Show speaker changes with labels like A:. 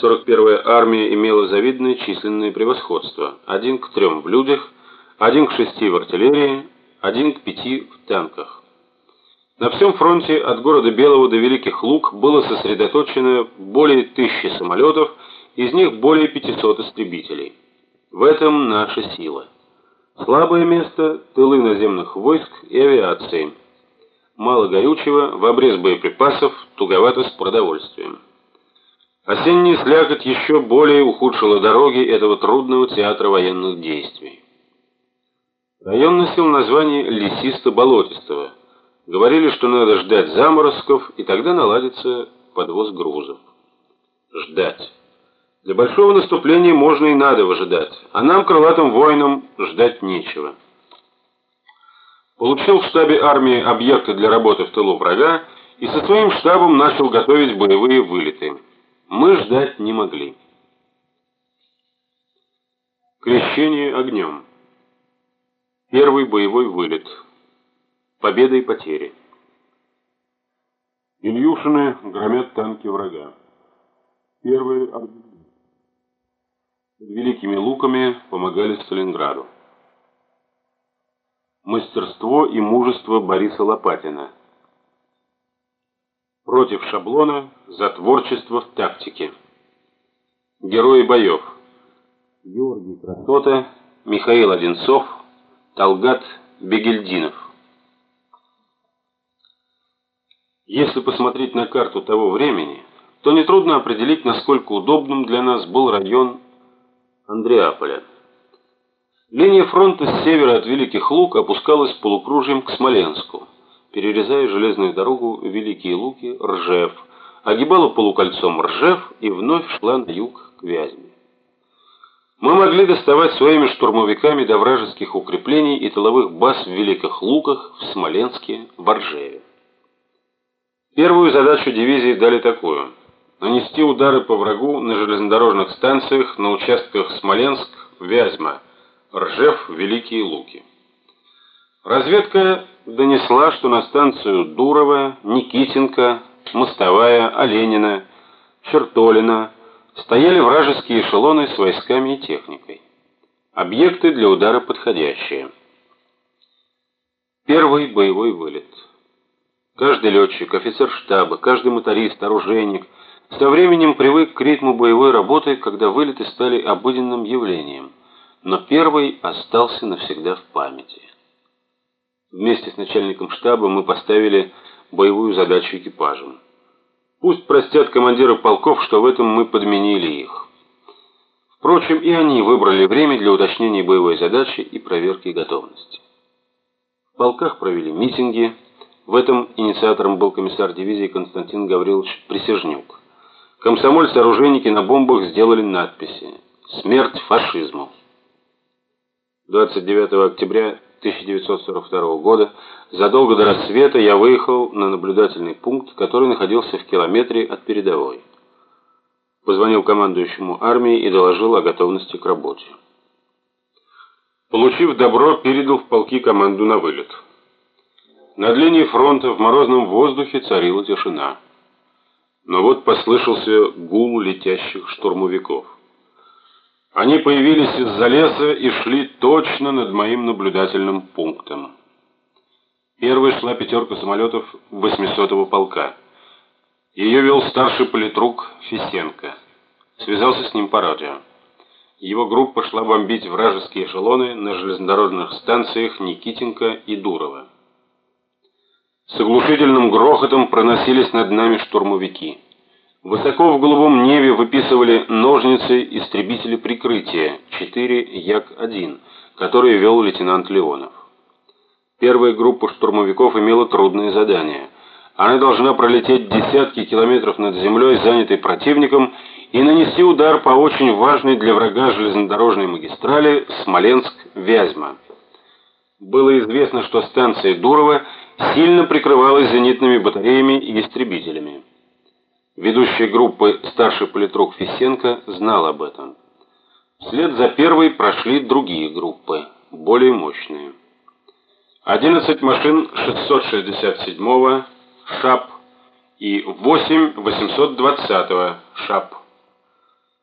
A: 41-я армия имела завидное численное превосходство: один к трем в людях, один к шести в артиллерии, один к пяти в танках. На всем фронте от города Белого до Великих Луг было сосредоточено более тысячи самолетов, из них более 500 истребителей. В этом наша сила. Слабое место тылы наземных войск и авиации. Мало горючего, в обрез боеприпасов, туговато с продовольствием. Осенняя слякоть еще более ухудшила дороги этого трудного театра военных действий. Район носил название лесисто-болотистого. Говорили, что надо ждать заморозков, и тогда наладится подвоз грузов. Ждать. Для большого наступления можно и надо выжидать, а нам, крылатым воинам, ждать нечего. Получил в штабе армии объекты для работы в тылу врага и со своим штабом начал готовить боевые вылеты мы ждать не могли. Крещение огнем. Первый боевой вылет. Победа и потери. Ильюшины громят танки врага. Первые ордены. Великими луками помогали Сталинграду. Мастерство и мужество Бориса Лопатина против шаблона за творчество в тактике. Герои боев. Георгий Красота, Михаил Одинцов, Талгат Бегельдинов. Если посмотреть на карту того времени, то нетрудно определить, насколько удобным для нас был район Андреаполя. Линия фронта с севера от Великих Луг опускалась полукружием к Смоленску перерезая железную дорогу Великие Луки, Ржев, огибала полукольцом Ржев и вновь шла на юг к Вязьме. Мы могли доставать своими штурмовиками до вражеских укреплений и тыловых баз в Великих Луках, в Смоленске, в Ржеве. Первую задачу дивизии дали такую: нанести удары по врагу на железнодорожных станциях на участках Смоленск, Вязьма, Ржев, Великие Луки. Разведка донесла, что на станцию Дурово, Никитенко, Мостовая, Оленина, Чертолина стояли вражеские эшелоны с войсками и техникой. Объекты для удара подходящие. Первый боевой вылет. Каждый летчик, офицер штаба, каждый моторист, оружейник со временем привык к ритму боевой работы, когда вылеты стали обыденным явлением. Но первый остался навсегда в памяти. Вместе с начальником штаба мы поставили боевую задачу экипажам. Пусть простят командиры полков, что в этом мы подменили их. Впрочем, и они выбрали время для уточнения боевой задачи и проверки готовности. В полках провели митинги. В этом инициатором был комиссар дивизии Константин Гаврилович Присяжнюк. Комсомольцы-оружейники на бомбах сделали надписи «Смерть фашизму». 29 октября 1942 года, задолго до рассвета я выехал на наблюдательный пункт, который находился в километре от передовой. Позвонил командующему армии и доложил о готовности к работе. Получив добро, передал в полки команду на вылет. Над линией фронта в морозном воздухе царила тишина. Но вот послышался гул летящих штурмовиков. Они появились из-за леса и шли точно над моим наблюдательным пунктом. Первой шла пятерка самолетов 800-го полка. Ее вел старший политрук Фисенко. Связался с ним по радио. Его группа шла бомбить вражеские эшелоны на железнодорожных станциях Никитенко и Дурово. С оглушительным грохотом проносились над нами штурмовики. Высоко в голубом небе выписывали ножницы истребители прикрытия 4 Як-1, которые вел лейтенант Леонов. Первая группа штурмовиков имела трудное задание. Она должна пролететь десятки километров над землей, занятой противником, и нанести удар по очень важной для врага железнодорожной магистрали Смоленск-Вязьма. Было известно, что станция Дурово сильно прикрывалась зенитными батареями и истребителями. Ведущий группы старший политрук Фисенко знал об этом. Вслед за первой прошли другие группы, более мощные. 11 машин 667-го ШАП и 8 820-го ШАП.